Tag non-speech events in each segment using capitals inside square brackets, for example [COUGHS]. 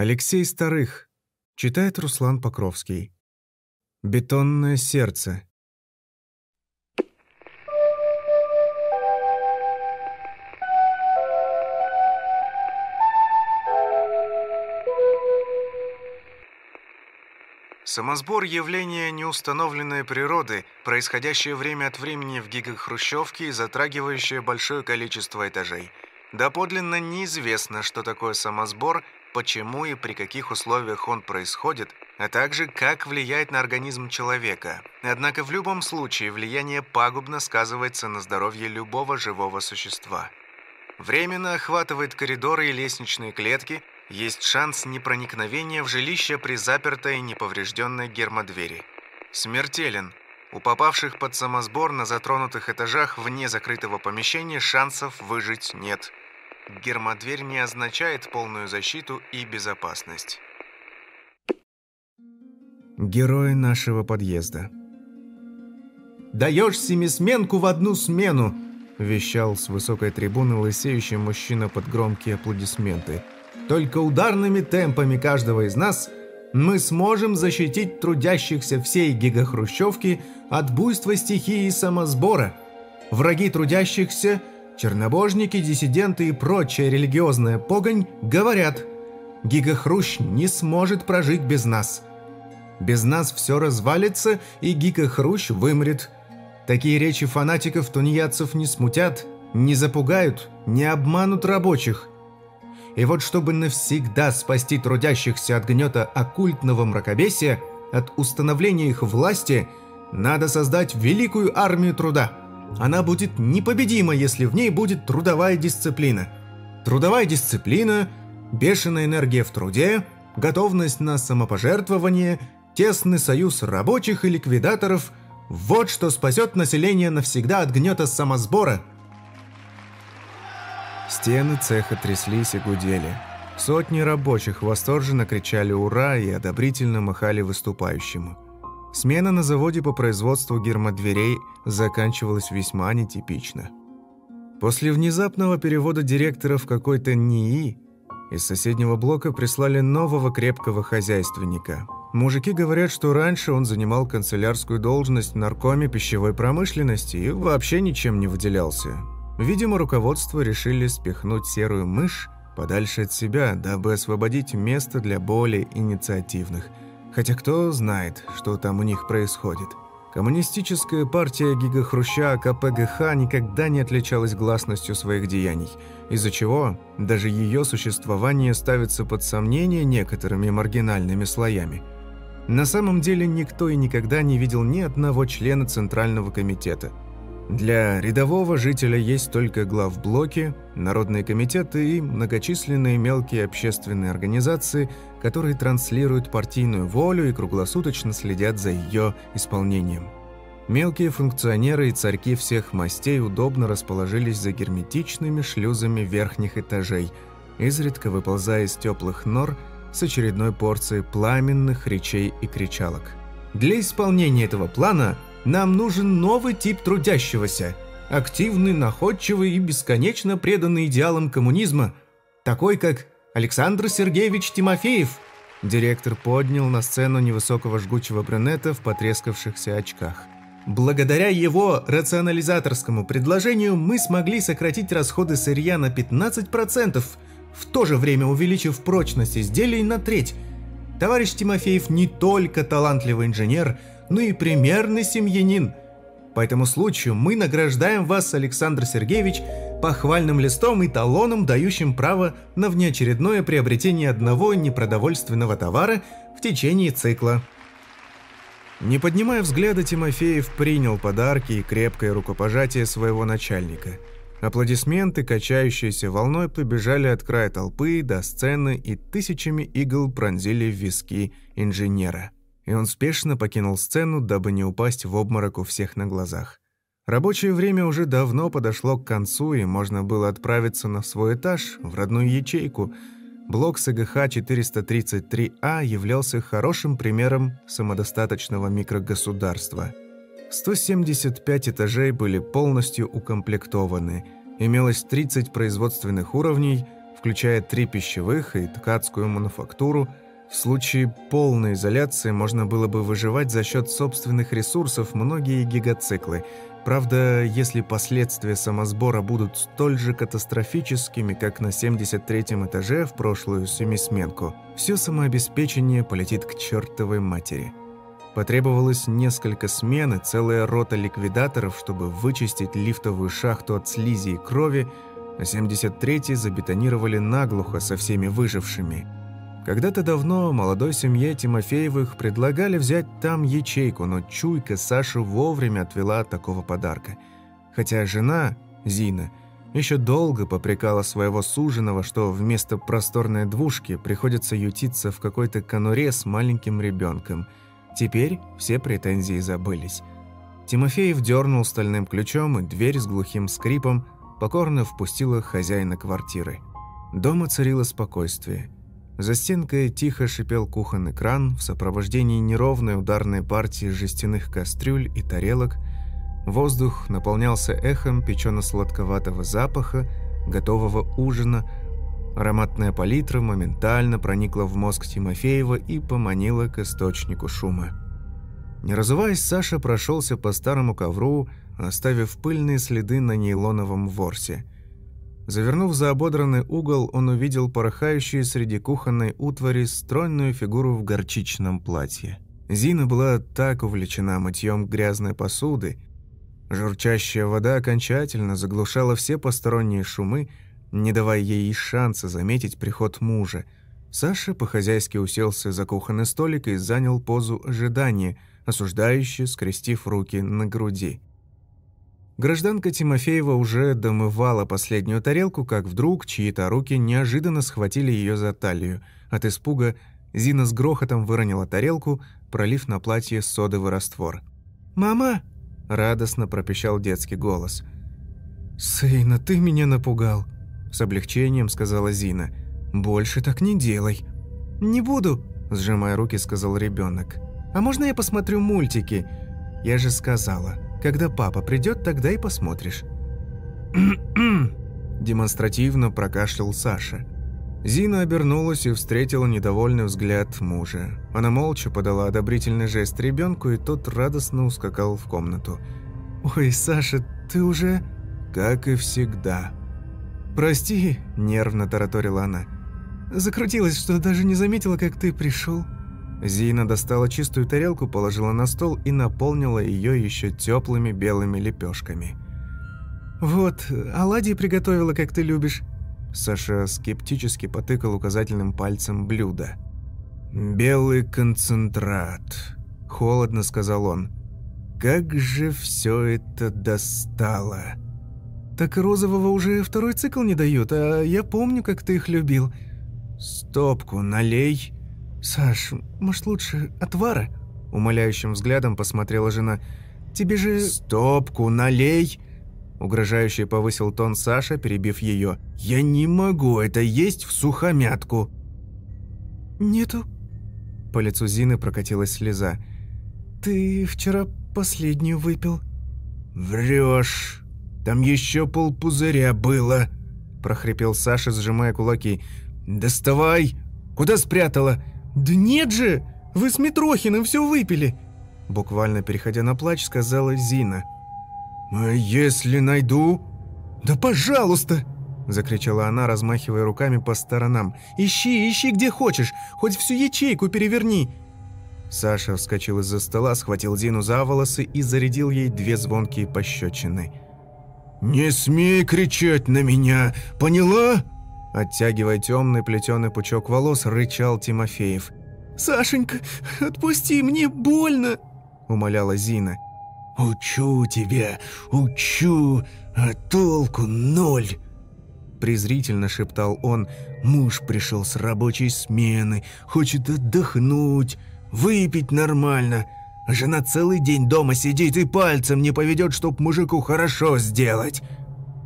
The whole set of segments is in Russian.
Алексей Старых. Читает Руслан Покровский. Бетонное сердце. Самосбор – явление неустановленной природы, происходящее время от времени в гигахрущевке и затрагивающее большое количество этажей. Доподлинно неизвестно, что такое самосбор, почему и при каких условиях он происходит, а также как влияет на организм человека. Однако в любом случае влияние пагубно сказывается на здоровье любого живого существа. Временно охватывает коридоры и лестничные клетки – есть шанс непроникновения в жилище при запертой и неповрежденной гермодвери. Смертелен. У попавших под самосбор на затронутых этажах вне закрытого помещения шансов выжить нет. Гермодверь не означает полную защиту и безопасность. Герой нашего подъезда. «Даешь семисменку в одну смену!» – вещал с высокой трибуны лысеющий мужчина под громкие аплодисменты – только ударными темпами каждого из нас мы сможем защитить трудящихся всей гигахрущевки от буйства стихии и самосбора. Враги трудящихся, чернобожники, диссиденты и прочая религиозная погонь говорят, гигахрущ не сможет прожить без нас. Без нас все развалится, и гигахрущ вымрет. Такие речи фанатиков-тунеядцев не смутят, не запугают, не обманут рабочих – и вот чтобы навсегда спасти трудящихся от гнета оккультного мракобесия, от установления их власти, надо создать великую армию труда. Она будет непобедима, если в ней будет трудовая дисциплина. Трудовая дисциплина, бешеная энергия в труде, готовность на самопожертвование, тесный союз рабочих и ликвидаторов – вот что спасет население навсегда от гнета самосбора – Стены цеха тряслись и гудели. Сотни рабочих восторженно кричали «Ура!» и одобрительно махали выступающему. Смена на заводе по производству гермодверей заканчивалась весьма нетипично. После внезапного перевода директора в какой-то НИИ из соседнего блока прислали нового крепкого хозяйственника. Мужики говорят, что раньше он занимал канцелярскую должность в наркоме пищевой промышленности и вообще ничем не выделялся. Видимо, руководство решили спихнуть серую мышь подальше от себя, дабы освободить место для более инициативных. Хотя кто знает, что там у них происходит. Коммунистическая партия Гигахруща КПГХ никогда не отличалась гласностью своих деяний, из-за чего даже ее существование ставится под сомнение некоторыми маргинальными слоями. На самом деле никто и никогда не видел ни одного члена Центрального комитета – для рядового жителя есть только главблоки, народные комитеты и многочисленные мелкие общественные организации, которые транслируют партийную волю и круглосуточно следят за ее исполнением. Мелкие функционеры и царьки всех мастей удобно расположились за герметичными шлюзами верхних этажей, изредка выползая из теплых нор с очередной порцией пламенных речей и кричалок. Для исполнения этого плана – нам нужен новый тип трудящегося, активный, находчивый и бесконечно преданный идеалам коммунизма, такой как Александр Сергеевич Тимофеев. Директор поднял на сцену невысокого жгучего брюнета в потрескавшихся очках. Благодаря его рационализаторскому предложению мы смогли сократить расходы сырья на 15%, в то же время увеличив прочность изделий на треть. Товарищ Тимофеев не только талантливый инженер – но и примерный семьянин. По этому случаю мы награждаем вас, Александр Сергеевич, похвальным листом и талоном, дающим право на внеочередное приобретение одного непродовольственного товара в течение цикла. Не поднимая взгляда, Тимофеев принял подарки и крепкое рукопожатие своего начальника. Аплодисменты, качающиеся волной, побежали от края толпы до сцены и тысячами игл пронзили виски инженера и он спешно покинул сцену, дабы не упасть в обморок у всевсех на глазах. Рабочее время уже давно подошло к концу, и можно было отправиться на свой этаж, в родную ячейку. Блок СГХ-433А являлся хорошим примером самодостаточного микрогосударства. 175 этажей были полностью укомплектованы. Имелось 30 производственных уровней, включая три пищевых и ткацкую мануфактуру. В случае полной изоляции можно было бы выживать за счет собственных ресурсов многие гигациклы. Правда, если последствия самосбора будут столь же катастрофическими, как на 73-м этаже в прошлую семисменку, все самообеспечение полетит к чертовой матери. Потребовалось несколько смен и целая рота ликвидаторов, чтобы вычистить лифтовую шахту от слизи и крови, а 73-й забетонировали наглухо со всеми выжившими. Когда-то давно молодой семье Тимофеевых предлагали взять там ячейку, но чуйка Сашу вовремя отвела от такого подарка. Хотя жена, Зина, еще долго попрекала своего суженого, что вместо просторной двушки приходится ютиться в какой-то конуре с маленьким ребенком – Теперь все претензии забылись. Тимофеев дернул стальным ключом, и дверь с глухим скрипом покорно впустила хозяина квартиры. Дома царило спокойствие. За стенкой тихо шипел кухонный кран в сопровождении неровной ударной партии жестяных кастрюль и тарелок. Воздух наполнялся эхом печено-сладковатого запаха, готового ужина. Ароматная палитра моментально проникла в мозг Тимофеева и поманила к источнику шума. Не разуваясь, Саша прошелся по старому ковру, оставив пыльные следы на нейлоновом ворсе. Завернув за ободранный угол, он увидел порхающую среди кухонной утвари стройную фигуру в горчичном платье. Зина была так увлечена мытьем грязной посуды. Журчащая вода окончательно заглушала все посторонние шумы, не давая ей шанса заметить приход мужа. Саша по-хозяйски уселся за кухонный столик и занял позу ожидания, осуждающе скрестив руки на груди. Гражданка Тимофеева уже домывала последнюю тарелку, как вдруг чьи-то руки неожиданно схватили ее за талию. От испуга Зина с грохотом выронила тарелку, пролив на платье содовый раствор. «Мама!» – радостно пропищал детский голос. «Сына, ты меня напугал!» – с облегчением сказала Зина. «Больше так не делай». «Не буду», – сжимая руки, сказал ребенок. «А можно я посмотрю мультики?» «Я же сказала, когда папа придет, тогда и посмотришь». [CLEARS THROAT] Демонстративно прокашлял Саша. Зина обернулась и встретила недовольный взгляд мужа. Она молча подала одобрительный жест ребенку, и тот радостно ускакал в комнату. «Ой, Саша, ты уже...» «Как и всегда», «Прости», – нервно тараторила она. «Закрутилась, что даже не заметила, как ты пришел». Зина достала чистую тарелку, положила на стол и наполнила ее еще теплыми белыми лепешками. «Вот, оладьи приготовила, как ты любишь». Саша скептически потыкал указательным пальцем блюдо. «Белый концентрат», – холодно сказал он. «Как же все это достало!» Так розового уже второй цикл не дают, а я помню, как ты их любил. Стопку налей. Саш, может лучше отвара? Умоляющим взглядом посмотрела жена. Тебе же... Стопку налей. Угрожающе повысил тон Саша, перебив ее. «Я не могу это есть в сухомятку!» «Нету?» По лицу Зины прокатилась слеза. «Ты вчера последнюю выпил». «Врешь!» Там еще полпузыря было!» – прохрипел Саша, сжимая кулаки. «Доставай! Куда спрятала?» «Да нет же! Вы с Митрохиным все выпили!» Буквально переходя на плач, сказала Зина. «А если найду?» «Да пожалуйста!» Закричала она, размахивая руками по сторонам. «Ищи, ищи где хочешь! Хоть всю ячейку переверни!» Саша вскочил из-за стола, схватил Зину за волосы и зарядил ей две звонкие пощечины. «Не смей кричать на меня, поняла?» Оттягивая темный плетеный пучок волос, рычал Тимофеев. «Сашенька, отпусти, мне больно!» – умоляла Зина. «Учу тебя, учу, а толку ноль!» Презрительно шептал он. «Муж пришел с рабочей смены, хочет отдохнуть, выпить нормально. Жена целый день дома сидит и пальцем не поведет, чтоб мужику хорошо сделать».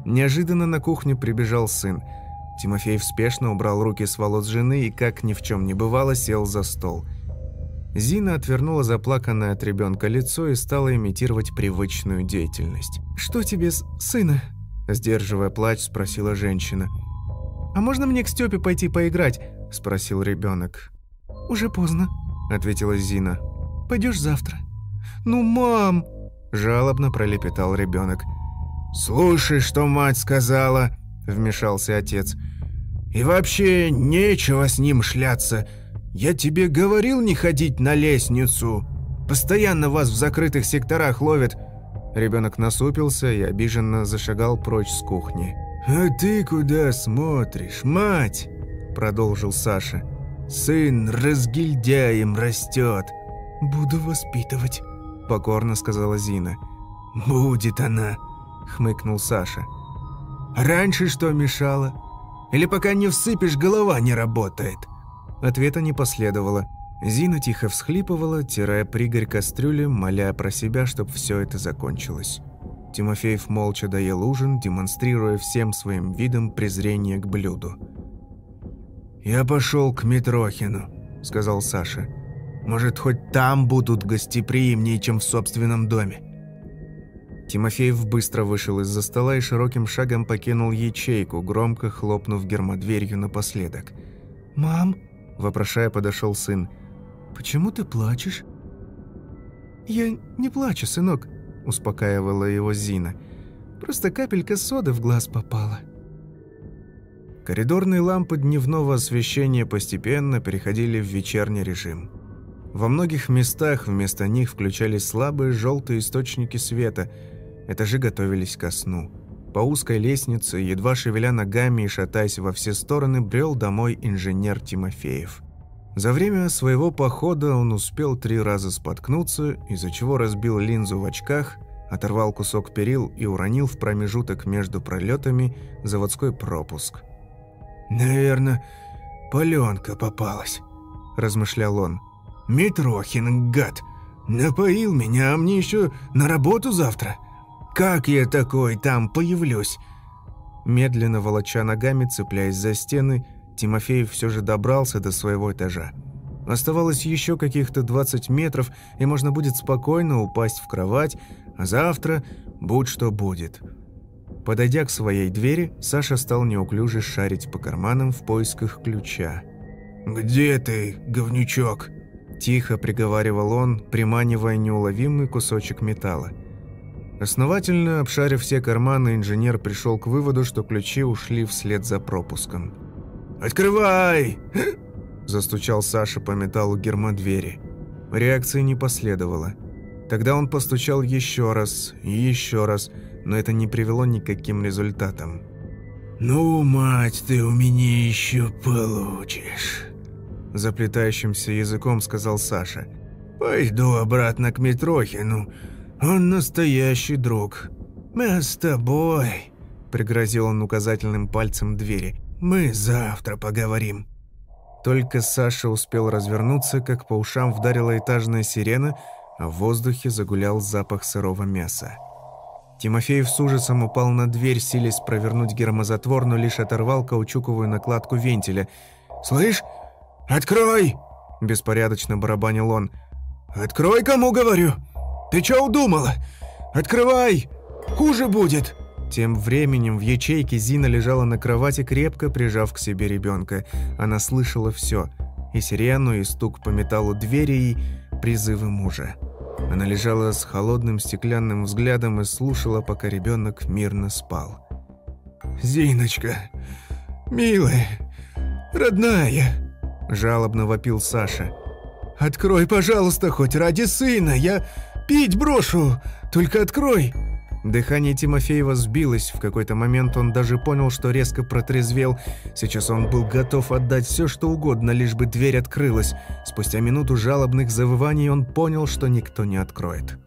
Неожиданно на кухню прибежал сын. Тимофей спешно убрал руки с волос жены и, как ни в чем не бывало, сел за стол. Зина отвернула заплаканное от ребенка лицо и стала имитировать привычную деятельность. «Что тебе с сына?» Сдерживая плач, спросила женщина. «А можно мне к Степе пойти поиграть?» – спросил ребенок. «Уже поздно», – ответила Зина. «Пойдешь завтра». «Ну, мам!» – жалобно пролепетал ребенок. «Слушай, что мать сказала», – вмешался отец. «И вообще нечего с ним шляться. Я тебе говорил не ходить на лестницу. Постоянно вас в закрытых секторах ловят». Ребенок насупился и обиженно зашагал прочь с кухни. «А ты куда смотришь, мать?» – продолжил Саша. «Сын разгильдяем растет». «Буду воспитывать», – покорно сказала Зина. «Будет она», – хмыкнул Саша. «Раньше что мешало? Или пока не всыпешь, голова не работает?» Ответа не последовало. Зина тихо всхлипывала, тирая пригорь кастрюли, моля про себя, чтобы все это закончилось. Тимофеев молча доел ужин, демонстрируя всем своим видом презрение к блюду. «Я пошел к Митрохину», — сказал Саша. «Может, хоть там будут гостеприимнее, чем в собственном доме». Тимофеев быстро вышел из-за стола и широким шагом покинул ячейку, громко хлопнув гермодверью напоследок. «Мам?» – вопрошая подошел сын. «Почему ты плачешь?» «Я не плачу, сынок», – успокаивала его Зина. «Просто капелька соды в глаз попала». Коридорные лампы дневного освещения постепенно переходили в вечерний режим. Во многих местах вместо них включались слабые желтые источники света. Этажи готовились ко сну. По узкой лестнице, едва шевеля ногами и шатаясь во все стороны, брел домой инженер Тимофеев. За время своего похода он успел три раза споткнуться, из-за чего разбил линзу в очках, оторвал кусок перил и уронил в промежуток между пролетами заводской пропуск. «Наверное, паленка попалась», – размышлял он. «Митрохин, гад, напоил меня, а мне еще на работу завтра. Как я такой там появлюсь?» Медленно волоча ногами, цепляясь за стены, Тимофеев все же добрался до своего этажа. Оставалось еще каких-то 20 метров, и можно будет спокойно упасть в кровать, а завтра будь что будет. Подойдя к своей двери, Саша стал неуклюже шарить по карманам в поисках ключа. «Где ты, говнючок?» Тихо приговаривал он, приманивая неуловимый кусочек металла. Основательно обшарив все карманы, инженер пришел к выводу, что ключи ушли вслед за пропуском. «Открывай!» [GASPS] Застучал Саша по металлу гермодвери. Реакции не последовало. Тогда он постучал еще раз и еще раз, но это не привело никаким результатам. «Ну, мать, ты у меня еще получишь!» Заплетающимся языком сказал Саша. «Пойду обратно к Митрохину. Он настоящий друг. Мы с тобой...» Пригрозил он указательным пальцем двери. Мы завтра поговорим». Только Саша успел развернуться, как по ушам вдарила этажная сирена, а в воздухе загулял запах сырого мяса. Тимофеев с ужасом упал на дверь, силясь провернуть гермозатвор, но лишь оторвал каучуковую накладку вентиля. «Слышь, открой!» – беспорядочно барабанил он. «Открой, кому говорю! Ты чё удумала? Открывай! Хуже будет!» Тем временем в ячейке Зина лежала на кровати, крепко прижав к себе ребенка. Она слышала все. И сирену, и стук по металлу двери, и призывы мужа. Она лежала с холодным стеклянным взглядом и слушала, пока ребенок мирно спал. «Зиночка, милая, родная!» – жалобно вопил Саша. «Открой, пожалуйста, хоть ради сына, я пить брошу, только открой!» Дыхание Тимофеева сбилось, в какой-то момент он даже понял, что резко протрезвел. Сейчас он был готов отдать все, что угодно, лишь бы дверь открылась. Спустя минуту жалобных завываний он понял, что никто не откроет.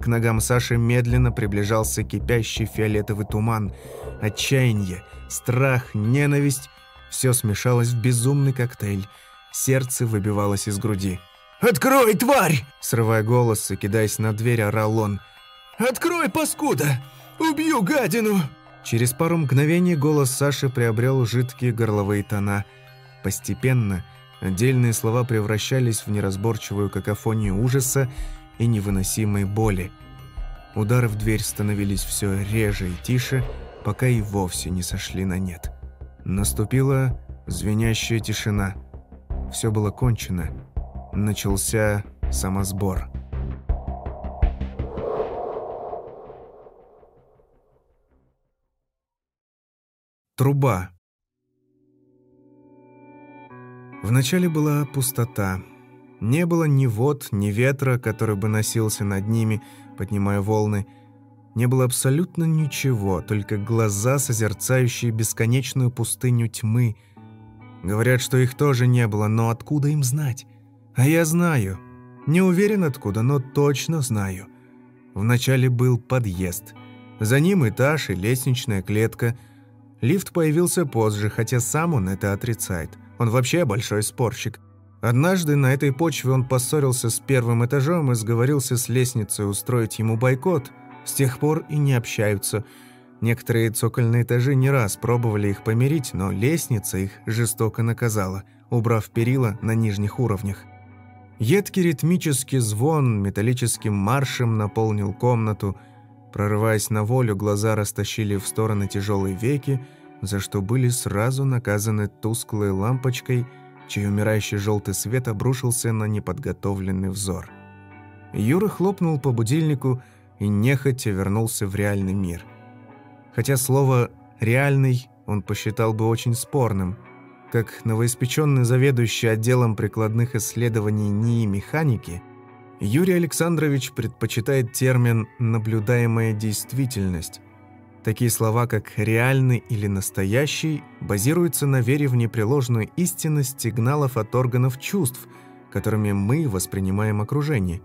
К ногам Саши медленно приближался кипящий фиолетовый туман. Отчаяние, страх, ненависть – все смешалось в безумный коктейль. Сердце выбивалось из груди. «Открой, тварь!» Срывая голос и кидаясь на дверь, орал он – «Открой, паскуда! Убью гадину!» Через пару мгновений голос Саши приобрел жидкие горловые тона. Постепенно отдельные слова превращались в неразборчивую какофонию ужаса и невыносимой боли. Удары в дверь становились все реже и тише, пока и вовсе не сошли на нет. Наступила звенящая тишина. Все было кончено. Начался самосбор. Труба. Вначале была пустота. Не было ни вод, ни ветра, который бы носился над ними, поднимая волны. Не было абсолютно ничего, только глаза, созерцающие бесконечную пустыню тьмы. Говорят, что их тоже не было, но откуда им знать? А я знаю. Не уверен откуда, но точно знаю. Вначале был подъезд. За ним этаж и лестничная клетка – Лифт появился позже, хотя сам он это отрицает. Он вообще большой спорщик. Однажды на этой почве он поссорился с первым этажом и сговорился с лестницей устроить ему бойкот. С тех пор и не общаются. Некоторые цокольные этажи не раз пробовали их помирить, но лестница их жестоко наказала, убрав перила на нижних уровнях. Едкий ритмический звон металлическим маршем наполнил комнату – Прорываясь на волю, глаза растащили в стороны тяжелые веки, за что были сразу наказаны тусклой лампочкой, чей умирающий желтый свет обрушился на неподготовленный взор. Юра хлопнул по будильнику и нехотя вернулся в реальный мир. Хотя слово «реальный» он посчитал бы очень спорным, как новоиспеченный заведующий отделом прикладных исследований НИИ механики – Юрий Александрович предпочитает термин «наблюдаемая действительность». Такие слова, как «реальный» или «настоящий» базируются на вере в непреложную истинность сигналов от органов чувств, которыми мы воспринимаем окружение.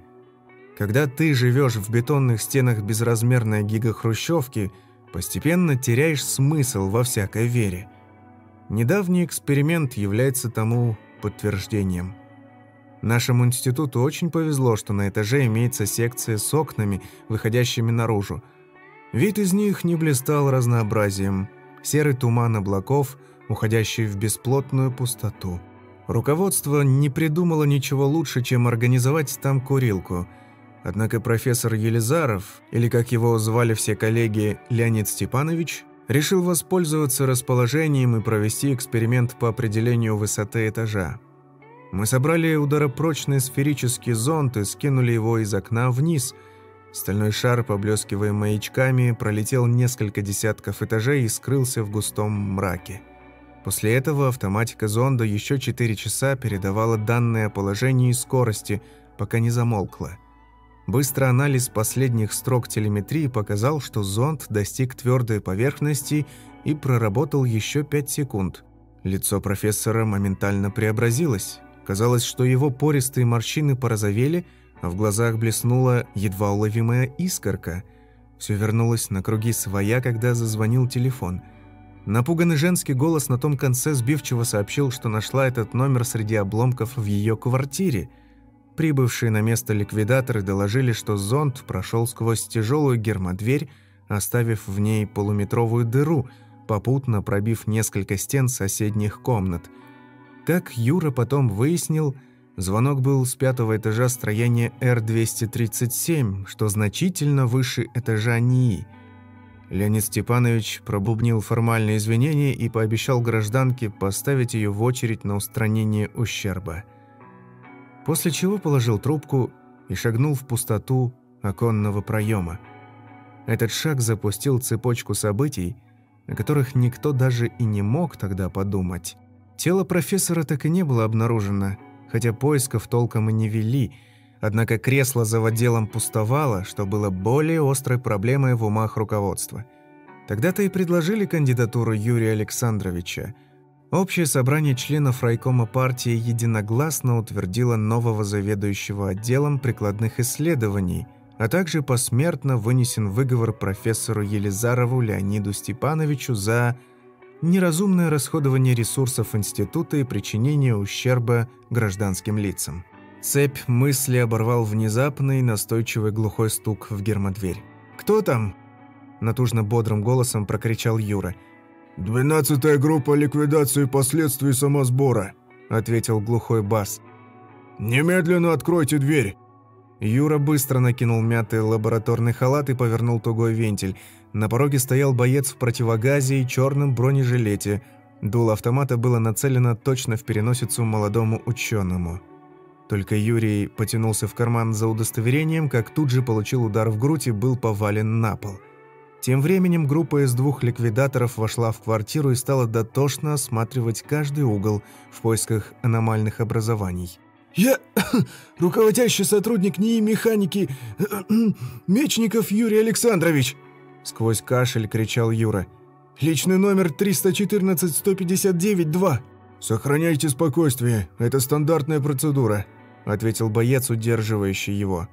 Когда ты живешь в бетонных стенах безразмерной гигахрущевки, постепенно теряешь смысл во всякой вере. Недавний эксперимент является тому подтверждением. Нашему институту очень повезло, что на этаже имеется секция с окнами, выходящими наружу. Вид из них не блистал разнообразием. Серый туман облаков, уходящий в бесплотную пустоту. Руководство не придумало ничего лучше, чем организовать там курилку. Однако профессор Елизаров, или как его звали все коллеги, Леонид Степанович, решил воспользоваться расположением и провести эксперимент по определению высоты этажа. Мы собрали ударопрочный сферический зонт и скинули его из окна вниз. Стальной шар, поблескивая маячками, пролетел несколько десятков этажей и скрылся в густом мраке. После этого автоматика зонда еще 4 часа передавала данные о положении и скорости, пока не замолкла. Быстрый анализ последних строк телеметрии показал, что зонд достиг твердой поверхности и проработал еще 5 секунд. Лицо профессора моментально преобразилось. Казалось, что его пористые морщины порозовели, а в глазах блеснула едва уловимая искорка. Все вернулось на круги своя, когда зазвонил телефон. Напуганный женский голос на том конце сбивчиво сообщил, что нашла этот номер среди обломков в ее квартире. Прибывшие на место ликвидаторы доложили, что зонд прошел сквозь тяжелую гермодверь, оставив в ней полуметровую дыру, попутно пробив несколько стен соседних комнат – как Юра потом выяснил, звонок был с пятого этажа строения Р-237, что значительно выше этажа НИИ. Леонид Степанович пробубнил формальные извинения и пообещал гражданке поставить ее в очередь на устранение ущерба. После чего положил трубку и шагнул в пустоту оконного проема. Этот шаг запустил цепочку событий, о которых никто даже и не мог тогда подумать. Тело профессора так и не было обнаружено, хотя поисков толком и не вели, однако кресло за отделом пустовало, что было более острой проблемой в умах руководства. Тогда-то и предложили кандидатуру Юрия Александровича. Общее собрание членов райкома партии единогласно утвердило нового заведующего отделом прикладных исследований, а также посмертно вынесен выговор профессору Елизарову Леониду Степановичу за неразумное расходование ресурсов института и причинение ущерба гражданским лицам. Цепь мысли оборвал внезапный, настойчивый глухой стук в гермодверь. «Кто там?» – натужно бодрым голосом прокричал Юра. «Двенадцатая группа ликвидации последствий самосбора», – ответил глухой бас. «Немедленно откройте дверь!» Юра быстро накинул мятый лабораторный халат и повернул тугой вентиль. На пороге стоял боец в противогазе и черном бронежилете. Дуло автомата было нацелено точно в переносицу молодому ученому. Только Юрий потянулся в карман за удостоверением, как тут же получил удар в грудь и был повален на пол. Тем временем группа из двух ликвидаторов вошла в квартиру и стала дотошно осматривать каждый угол в поисках аномальных образований. «Я [COUGHS] руководящий сотрудник НИИ механики Мечников Юрий Александрович!» Сквозь кашель кричал Юра. «Личный номер 314-159-2!» «Сохраняйте спокойствие, это стандартная процедура», ответил боец, удерживающий его.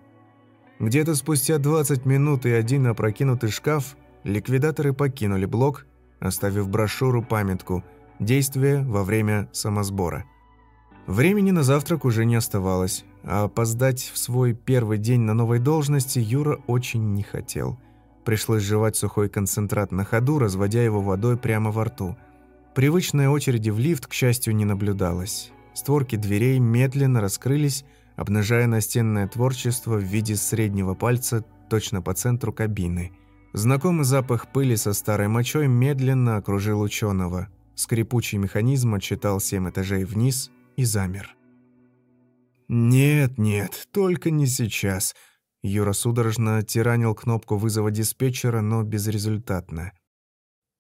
Где-то спустя 20 минут и один опрокинутый шкаф ликвидаторы покинули блок, оставив брошюру-памятку «Действие во время самосбора». Времени на завтрак уже не оставалось, а опоздать в свой первый день на новой должности Юра очень не хотел. Пришлось жевать сухой концентрат на ходу, разводя его водой прямо во рту. Привычной очереди в лифт, к счастью, не наблюдалось. Створки дверей медленно раскрылись, обнажая настенное творчество в виде среднего пальца точно по центру кабины. Знакомый запах пыли со старой мочой медленно окружил ученого. Скрипучий механизм отчитал семь этажей вниз и замер. «Нет, нет, только не сейчас». Юра судорожно тиранил кнопку вызова диспетчера, но безрезультатно.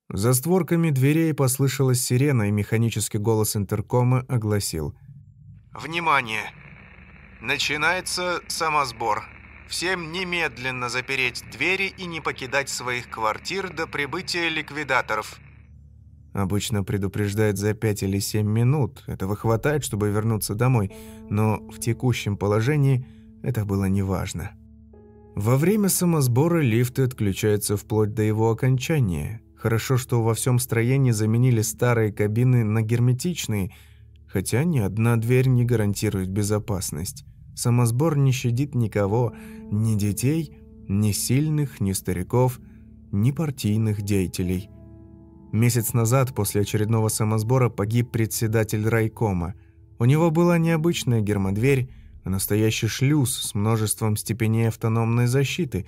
За створками дверей послышалась сирена, и механический голос интеркома огласил. «Внимание! Начинается самосбор. Всем немедленно запереть двери и не покидать своих квартир до прибытия ликвидаторов. Обычно предупреждает за 5 или 7 минут. Этого хватает, чтобы вернуться домой. Но в текущем положении это было неважно. Во время самосбора лифты отключаются вплоть до его окончания. Хорошо, что во всем строении заменили старые кабины на герметичные – хотя ни одна дверь не гарантирует безопасность. Самосбор не щадит никого, ни детей, ни сильных, ни стариков, ни партийных деятелей. Месяц назад после очередного самосбора погиб председатель райкома. У него была необычная гермодверь, а настоящий шлюз с множеством степеней автономной защиты.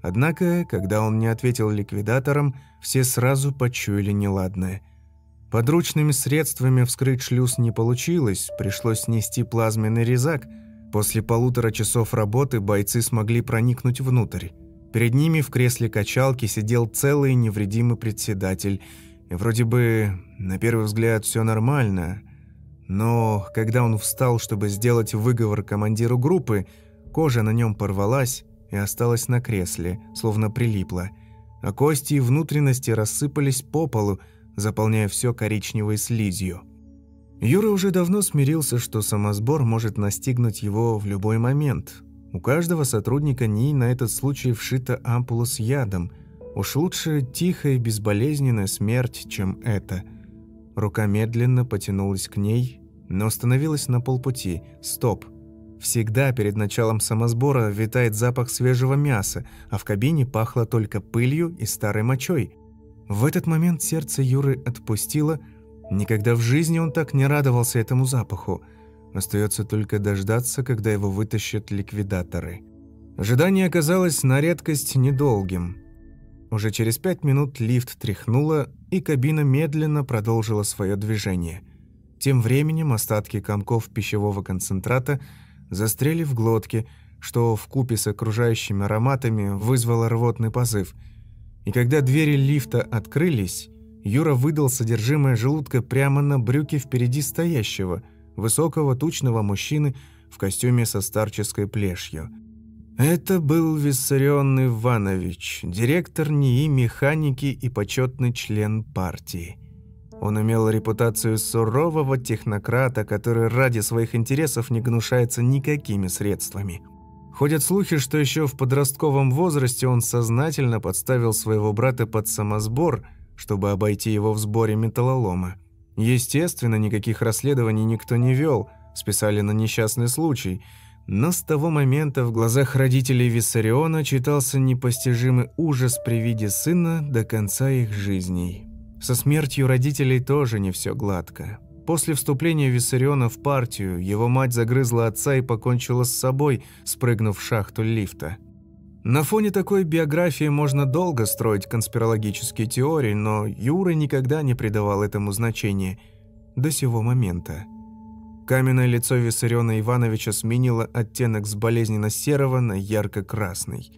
Однако, когда он не ответил ликвидаторам, все сразу почуяли неладное – Подручными средствами вскрыть шлюз не получилось, пришлось снести плазменный резак. После полутора часов работы бойцы смогли проникнуть внутрь. Перед ними в кресле качалки сидел целый невредимый председатель. И вроде бы, на первый взгляд, все нормально. Но когда он встал, чтобы сделать выговор командиру группы, кожа на нем порвалась и осталась на кресле, словно прилипла. А кости и внутренности рассыпались по полу, заполняя все коричневой слизью. Юра уже давно смирился, что самосбор может настигнуть его в любой момент. У каждого сотрудника НИИ на этот случай вшита ампула с ядом. Уж лучше тихая и безболезненная смерть, чем это. Рука медленно потянулась к ней, но остановилась на полпути. Стоп. Всегда перед началом самосбора витает запах свежего мяса, а в кабине пахло только пылью и старой мочой. В этот момент сердце Юры отпустило. Никогда в жизни он так не радовался этому запаху. Остается только дождаться, когда его вытащат ликвидаторы. Ожидание оказалось на редкость недолгим. Уже через пять минут лифт тряхнуло, и кабина медленно продолжила свое движение. Тем временем остатки комков пищевого концентрата застряли в глотке, что в купе с окружающими ароматами вызвало рвотный позыв – и когда двери лифта открылись, Юра выдал содержимое желудка прямо на брюки впереди стоящего, высокого тучного мужчины в костюме со старческой плешью. Это был Виссарион Иванович, директор НИИ механики и почетный член партии. Он имел репутацию сурового технократа, который ради своих интересов не гнушается никакими средствами – Ходят слухи, что еще в подростковом возрасте он сознательно подставил своего брата под самосбор, чтобы обойти его в сборе металлолома. Естественно, никаких расследований никто не вел, списали на несчастный случай. Но с того момента в глазах родителей Виссариона читался непостижимый ужас при виде сына до конца их жизней. Со смертью родителей тоже не все гладко. После вступления Виссариона в партию его мать загрызла отца и покончила с собой, спрыгнув в шахту лифта. На фоне такой биографии можно долго строить конспирологические теории, но Юра никогда не придавал этому значения до сего момента. Каменное лицо Виссариона Ивановича сменило оттенок с болезненно-серого на ярко-красный.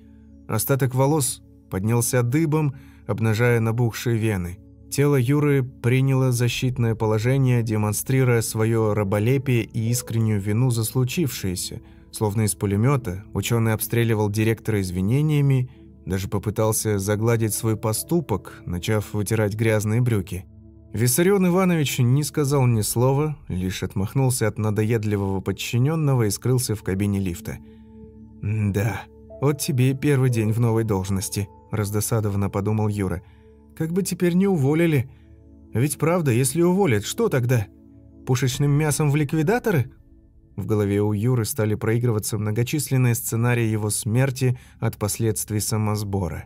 Остаток волос поднялся дыбом, обнажая набухшие вены. Тело Юры приняло защитное положение, демонстрируя свое раболепие и искреннюю вину за случившееся. Словно из пулемета, ученый обстреливал директора извинениями, даже попытался загладить свой поступок, начав вытирать грязные брюки. Виссарион Иванович не сказал ни слова, лишь отмахнулся от надоедливого подчиненного и скрылся в кабине лифта. «Да, вот тебе и первый день в новой должности», – раздосадованно подумал Юра – как бы теперь не уволили. Ведь правда, если уволят, что тогда? Пушечным мясом в ликвидаторы? В голове у Юры стали проигрываться многочисленные сценарии его смерти от последствий самосбора.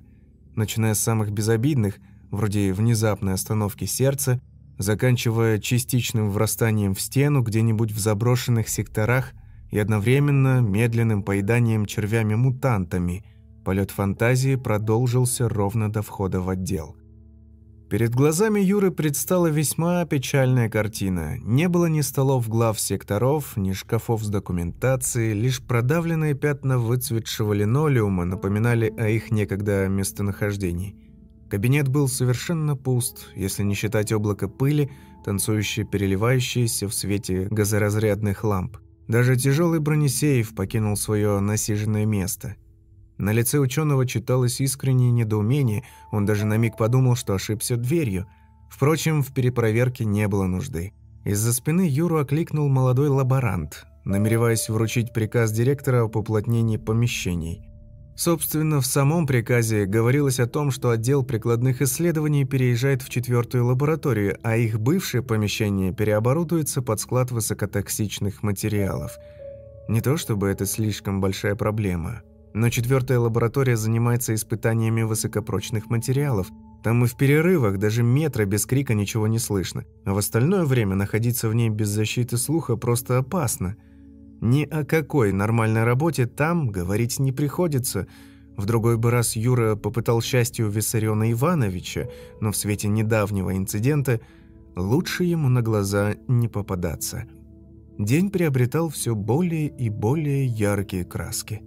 Начиная с самых безобидных, вроде внезапной остановки сердца, заканчивая частичным врастанием в стену где-нибудь в заброшенных секторах и одновременно медленным поеданием червями-мутантами. Полет фантазии продолжился ровно до входа в отдел. Перед глазами Юры предстала весьма печальная картина. Не было ни столов глав секторов, ни шкафов с документацией, лишь продавленные пятна выцветшего линолеума напоминали о их некогда местонахождении. Кабинет был совершенно пуст, если не считать облако пыли, танцующее переливающееся в свете газоразрядных ламп. Даже тяжелый бронесеев покинул свое насиженное место – на лице ученого читалось искреннее недоумение, он даже на миг подумал, что ошибся дверью. Впрочем, в перепроверке не было нужды. Из-за спины Юру окликнул молодой лаборант, намереваясь вручить приказ директора об уплотнении помещений. Собственно, в самом приказе говорилось о том, что отдел прикладных исследований переезжает в четвертую лабораторию, а их бывшее помещение переоборудуется под склад высокотоксичных материалов. Не то чтобы это слишком большая проблема – но четвертая лаборатория занимается испытаниями высокопрочных материалов. Там и в перерывах даже метра без крика ничего не слышно. А в остальное время находиться в ней без защиты слуха просто опасно. Ни о какой нормальной работе там говорить не приходится. В другой бы раз Юра попытал счастье у Виссариона Ивановича, но в свете недавнего инцидента лучше ему на глаза не попадаться. День приобретал все более и более яркие краски.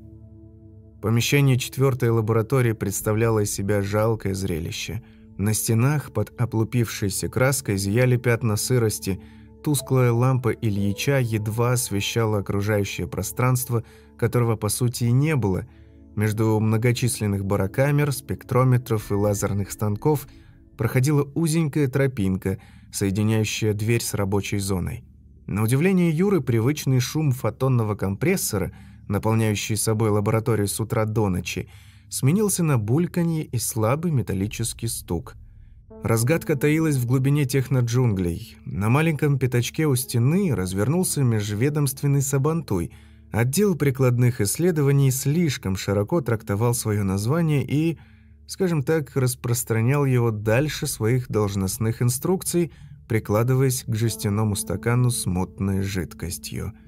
Помещение четвертой лаборатории представляло из себя жалкое зрелище. На стенах под оплупившейся краской зияли пятна сырости, тусклая лампа Ильича едва освещала окружающее пространство, которого по сути и не было. Между многочисленных барокамер, спектрометров и лазерных станков проходила узенькая тропинка, соединяющая дверь с рабочей зоной. На удивление Юры привычный шум фотонного компрессора – наполняющий собой лабораторию с утра до ночи, сменился на бульканье и слабый металлический стук. Разгадка таилась в глубине техноджунглей. На маленьком пятачке у стены развернулся межведомственный сабантуй. Отдел прикладных исследований слишком широко трактовал свое название и, скажем так, распространял его дальше своих должностных инструкций, прикладываясь к жестяному стакану с мутной жидкостью –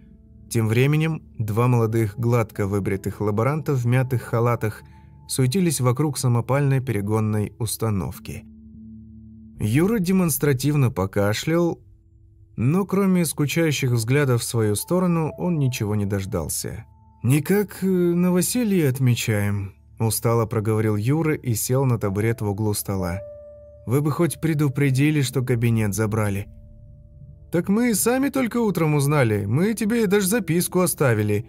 тем временем два молодых гладко выбритых лаборанта в мятых халатах суетились вокруг самопальной перегонной установки. Юра демонстративно покашлял, но кроме скучающих взглядов в свою сторону он ничего не дождался. «Никак э, новоселье отмечаем», – устало проговорил Юра и сел на табурет в углу стола. «Вы бы хоть предупредили, что кабинет забрали». «Так мы и сами только утром узнали. Мы тебе даже записку оставили».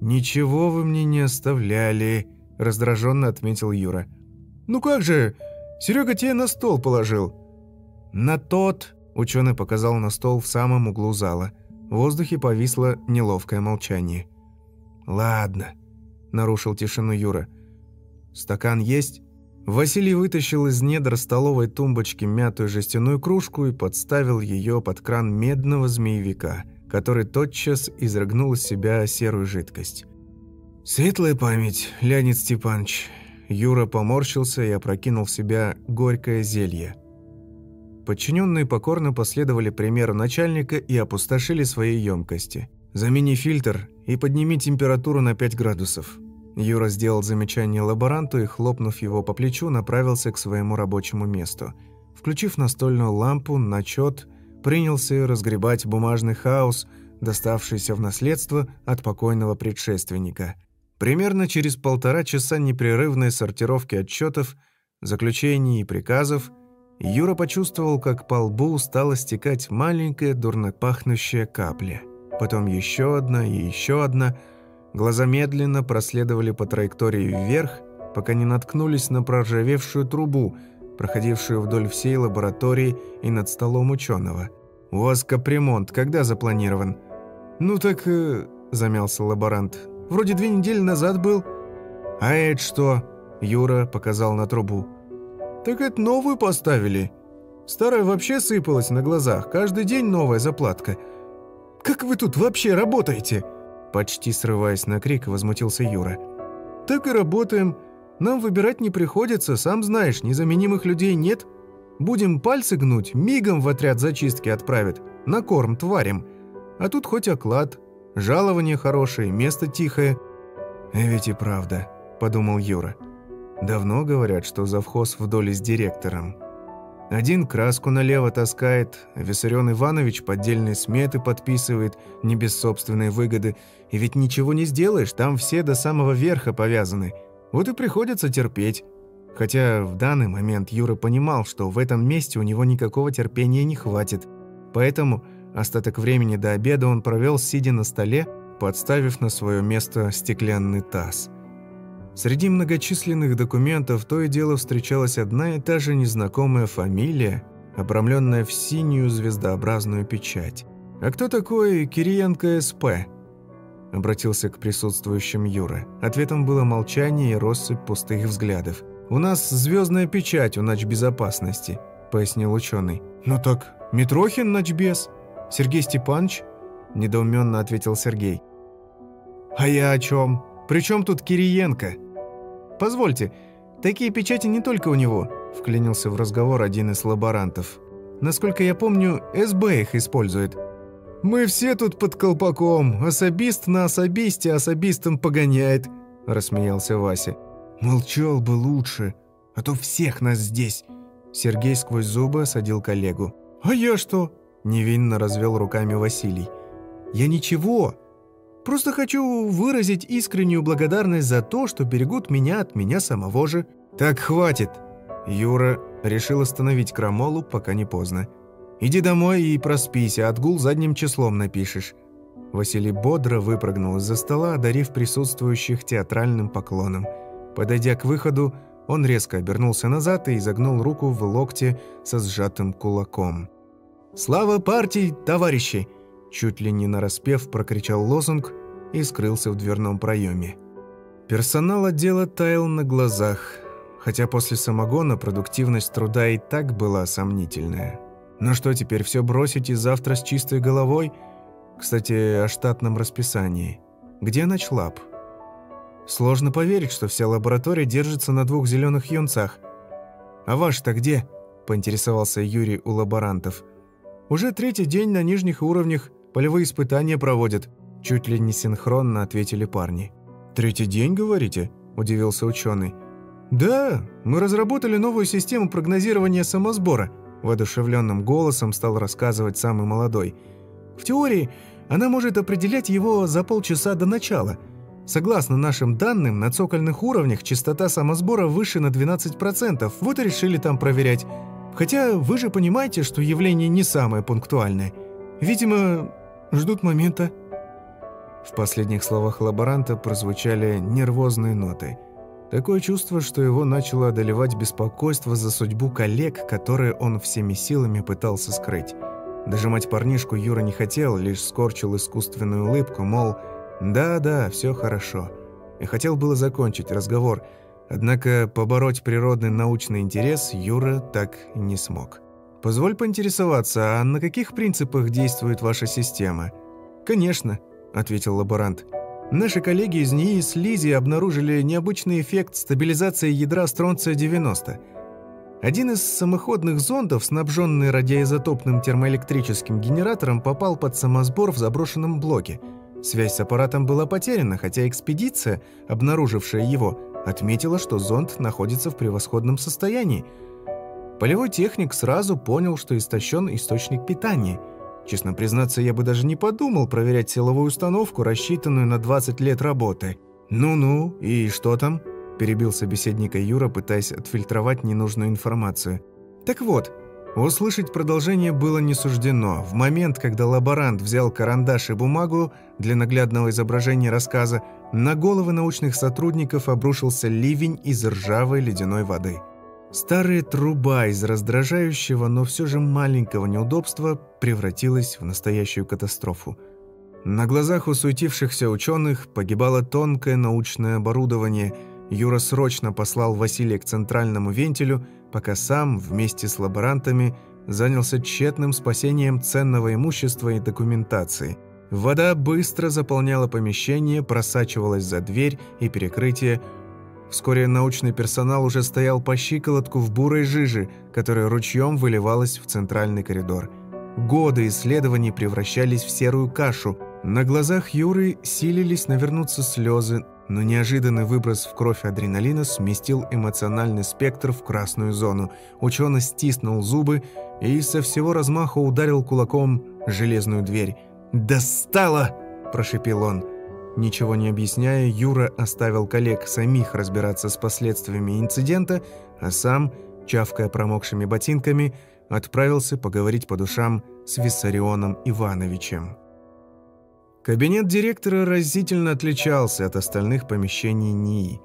«Ничего вы мне не оставляли», – раздраженно отметил Юра. «Ну как же? Серега тебе на стол положил». «На тот», – ученый показал на стол в самом углу зала. В воздухе повисло неловкое молчание. «Ладно», – нарушил тишину Юра. «Стакан есть?» Василий вытащил из недр столовой тумбочки мятую жестяную кружку и подставил ее под кран медного змеевика, который тотчас изрыгнул из себя серую жидкость. «Светлая память, Леонид Степанович!» Юра поморщился и опрокинул в себя горькое зелье. Подчиненные покорно последовали примеру начальника и опустошили свои емкости. «Замени фильтр и подними температуру на 5 градусов», Юра сделал замечание лаборанту и, хлопнув его по плечу, направился к своему рабочему месту. Включив настольную лампу, начет принялся разгребать бумажный хаос, доставшийся в наследство от покойного предшественника. Примерно через полтора часа непрерывной сортировки отчетов, заключений и приказов Юра почувствовал, как по лбу стала стекать маленькая дурно пахнущая капля. Потом еще одна и еще одна. Глаза медленно проследовали по траектории вверх, пока не наткнулись на проржавевшую трубу, проходившую вдоль всей лаборатории и над столом ученого. «У вас капремонт когда запланирован?» «Ну так...» э, – замялся лаборант. «Вроде две недели назад был». «А это что?» – Юра показал на трубу. «Так это новую поставили. Старая вообще сыпалась на глазах. Каждый день новая заплатка. Как вы тут вообще работаете?» Почти срываясь на крик, возмутился Юра. «Так и работаем. Нам выбирать не приходится, сам знаешь, незаменимых людей нет. Будем пальцы гнуть, мигом в отряд зачистки отправят. На корм тварям. А тут хоть оклад. Жалование хорошее, место тихое». «Ведь и правда», — подумал Юра. «Давно говорят, что завхоз в доле с директором. Один краску налево таскает, а Виссарион Иванович поддельные сметы подписывает, не без собственной выгоды. И ведь ничего не сделаешь, там все до самого верха повязаны. Вот и приходится терпеть». Хотя в данный момент Юра понимал, что в этом месте у него никакого терпения не хватит. Поэтому Остаток времени до обеда он провел, сидя на столе, подставив на свое место стеклянный таз. Среди многочисленных документов то и дело встречалась одна и та же незнакомая фамилия, обрамленная в синюю звездообразную печать. «А кто такой Кириенко СП?» Обратился к присутствующим Юра. Ответом было молчание и россыпь пустых взглядов. «У нас звездная печать у безопасности, пояснил ученый. «Ну так, Митрохин начбез», Сергей Степанович?» – недоуменно ответил Сергей. «А я о чем? Причем тут Кириенко?» «Позвольте, такие печати не только у него», – вклинился в разговор один из лаборантов. «Насколько я помню, СБ их использует». «Мы все тут под колпаком. Особист на особисте особистом погоняет», – рассмеялся Вася. «Молчал бы лучше, а то всех нас здесь». Сергей сквозь зубы осадил коллегу. «А я что? Невинно развел руками Василий. «Я ничего. Просто хочу выразить искреннюю благодарность за то, что берегут меня от меня самого же». «Так хватит!» Юра решил остановить крамолу, пока не поздно. «Иди домой и проспись, а отгул задним числом напишешь». Василий бодро выпрыгнул из-за стола, одарив присутствующих театральным поклоном. Подойдя к выходу, он резко обернулся назад и изогнул руку в локте со сжатым кулаком. «Слава партии, товарищи!» Чуть ли не нараспев прокричал лозунг и скрылся в дверном проеме. Персонал отдела таял на глазах, хотя после самогона продуктивность труда и так была сомнительная. Но что теперь, все бросить и завтра с чистой головой? Кстати, о штатном расписании. Где ночлаб? Сложно поверить, что вся лаборатория держится на двух зеленых юнцах. «А ваш-то где?» – поинтересовался Юрий у лаборантов – уже третий день на нижних уровнях полевые испытания проводят. Чуть ли не синхронно ответили парни. «Третий день, говорите?» – удивился ученый. «Да, мы разработали новую систему прогнозирования самосбора», – воодушевленным голосом стал рассказывать самый молодой. «В теории она может определять его за полчаса до начала. Согласно нашим данным, на цокольных уровнях частота самосбора выше на 12%, вот и решили там проверять. Хотя вы же понимаете, что явление не самое пунктуальное. Видимо, ждут момента». В последних словах лаборанта прозвучали нервозные ноты. Такое чувство, что его начало одолевать беспокойство за судьбу коллег, которые он всеми силами пытался скрыть. Дожимать парнишку Юра не хотел, лишь скорчил искусственную улыбку, мол, «да-да, все хорошо». И хотел было закончить разговор – Однако побороть природный научный интерес Юра так и не смог. «Позволь поинтересоваться, а на каких принципах действует ваша система?» «Конечно», — ответил лаборант. «Наши коллеги из НИИ с Лизи обнаружили необычный эффект стабилизации ядра стронция-90. Один из самоходных зондов, снабженный радиоизотопным термоэлектрическим генератором, попал под самосбор в заброшенном блоке. Связь с аппаратом была потеряна, хотя экспедиция, обнаружившая его, отметила, что зонд находится в превосходном состоянии. Полевой техник сразу понял, что истощен источник питания. Честно признаться, я бы даже не подумал проверять силовую установку, рассчитанную на 20 лет работы. «Ну-ну, и что там?» – перебил собеседника Юра, пытаясь отфильтровать ненужную информацию. «Так вот, Услышать продолжение было не суждено. В момент, когда лаборант взял карандаш и бумагу для наглядного изображения рассказа, на головы научных сотрудников обрушился ливень из ржавой ледяной воды. Старая труба из раздражающего, но все же маленького неудобства превратилась в настоящую катастрофу. На глазах у суетившихся ученых погибало тонкое научное оборудование. Юра срочно послал Василия к центральному вентилю – пока сам вместе с лаборантами занялся тщетным спасением ценного имущества и документации. Вода быстро заполняла помещение, просачивалась за дверь и перекрытие. Вскоре научный персонал уже стоял по щиколотку в бурой жиже, которая ручьем выливалась в центральный коридор. Годы исследований превращались в серую кашу. На глазах Юры силились навернуться слезы, но неожиданный выброс в кровь адреналина сместил эмоциональный спектр в красную зону. Ученый стиснул зубы и со всего размаха ударил кулаком железную дверь. «Достало!» – прошепел он. Ничего не объясняя, Юра оставил коллег самих разбираться с последствиями инцидента, а сам, чавкая промокшими ботинками, отправился поговорить по душам с Виссарионом Ивановичем. Кабинет директора разительно отличался от остальных помещений НИИ.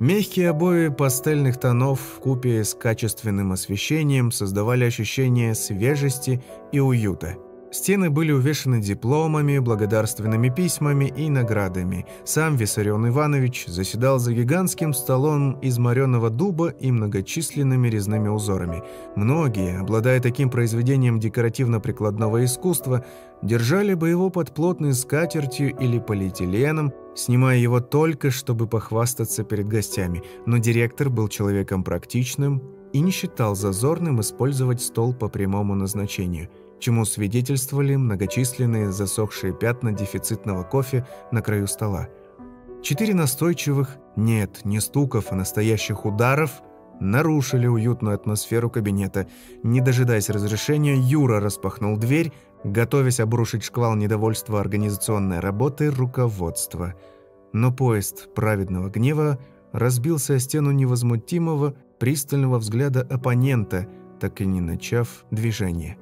Мягкие обои пастельных тонов в купе с качественным освещением создавали ощущение свежести и уюта – Стены были увешаны дипломами, благодарственными письмами и наградами. Сам Виссарион Иванович заседал за гигантским столом из мореного дуба и многочисленными резными узорами. Многие, обладая таким произведением декоративно-прикладного искусства, держали бы его под плотной скатертью или полиэтиленом, снимая его только, чтобы похвастаться перед гостями. Но директор был человеком практичным и не считал зазорным использовать стол по прямому назначению – чему свидетельствовали многочисленные засохшие пятна дефицитного кофе на краю стола. Четыре настойчивых, нет, не стуков, а настоящих ударов нарушили уютную атмосферу кабинета. Не дожидаясь разрешения, Юра распахнул дверь, готовясь обрушить шквал недовольства организационной работы руководства. Но поезд праведного гнева разбился о стену невозмутимого, пристального взгляда оппонента, так и не начав движение.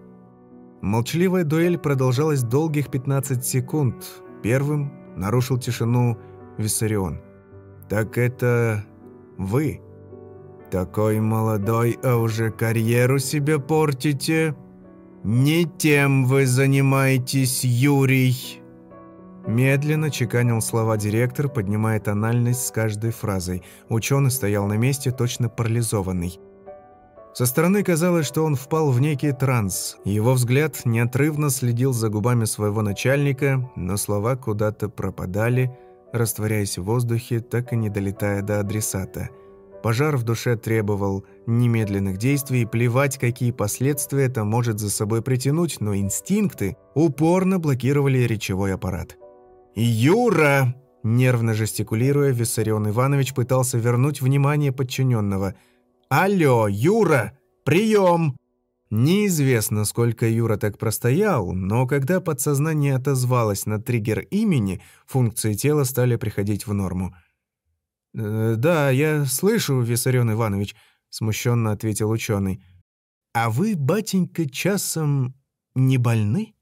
Молчаливая дуэль продолжалась долгих 15 секунд. Первым нарушил тишину Виссарион. «Так это вы? Такой молодой, а уже карьеру себе портите? Не тем вы занимаетесь, Юрий!» Медленно чеканил слова директор, поднимая тональность с каждой фразой. Ученый стоял на месте, точно парализованный – со стороны казалось, что он впал в некий транс. Его взгляд неотрывно следил за губами своего начальника, но слова куда-то пропадали, растворяясь в воздухе, так и не долетая до адресата. Пожар в душе требовал немедленных действий, плевать, какие последствия это может за собой притянуть, но инстинкты упорно блокировали речевой аппарат. «Юра!» Нервно жестикулируя, Виссарион Иванович пытался вернуть внимание подчиненного – «Алло, Юра! Прием!» Неизвестно, сколько Юра так простоял, но когда подсознание отозвалось на триггер имени, функции тела стали приходить в норму. «Э, «Да, я слышу, Виссарион Иванович», — смущенно ответил ученый. «А вы, батенька, часом не больны?»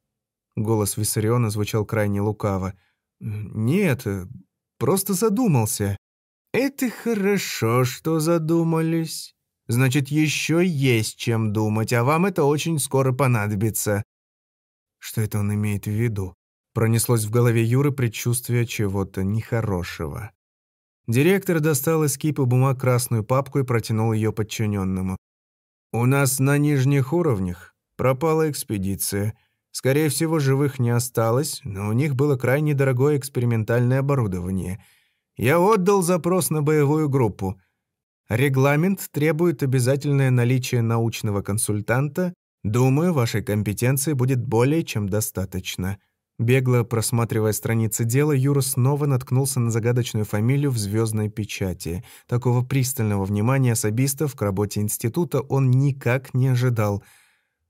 Голос Виссариона звучал крайне лукаво. «Нет, просто задумался». «Это хорошо, что задумались. Значит, еще есть чем думать, а вам это очень скоро понадобится». Что это он имеет в виду? Пронеслось в голове Юры предчувствие чего-то нехорошего. Директор достал из кипа бумаг красную папку и протянул ее подчиненному. «У нас на нижних уровнях пропала экспедиция. Скорее всего, живых не осталось, но у них было крайне дорогое экспериментальное оборудование. Я отдал запрос на боевую группу. Регламент требует обязательное наличие научного консультанта. Думаю, вашей компетенции будет более чем достаточно. Бегло просматривая страницы дела, Юра снова наткнулся на загадочную фамилию в звездной печати. Такого пристального внимания особистов к работе института он никак не ожидал.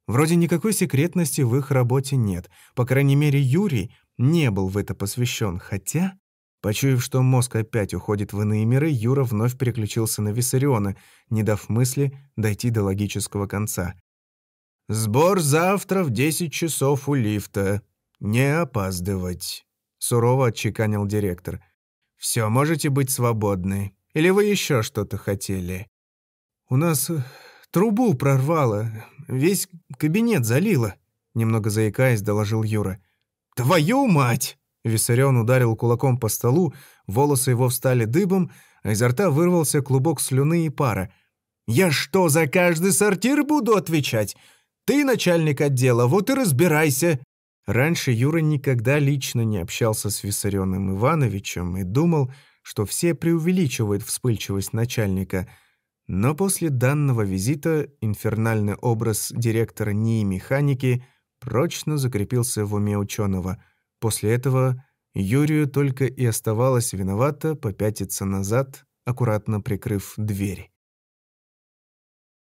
Вроде никакой секретности в их работе нет. По крайней мере, Юрий не был в это посвящен, хотя... Почуяв, что мозг опять уходит в иные миры, Юра вновь переключился на Виссариона, не дав мысли дойти до логического конца. «Сбор завтра в десять часов у лифта. Не опаздывать», — сурово отчеканил директор. «Все, можете быть свободны. Или вы еще что-то хотели?» «У нас э, трубу прорвало, весь кабинет залило», — немного заикаясь, доложил Юра. «Твою мать!» Виссарион ударил кулаком по столу, волосы его встали дыбом, а изо рта вырвался клубок слюны и пара. «Я что, за каждый сортир буду отвечать? Ты начальник отдела, вот и разбирайся!» Раньше Юра никогда лично не общался с Виссарионом Ивановичем и думал, что все преувеличивают вспыльчивость начальника. Но после данного визита инфернальный образ директора НИИ механики прочно закрепился в уме ученого – После этого Юрию только и оставалось виновато попятиться назад, аккуратно прикрыв дверь.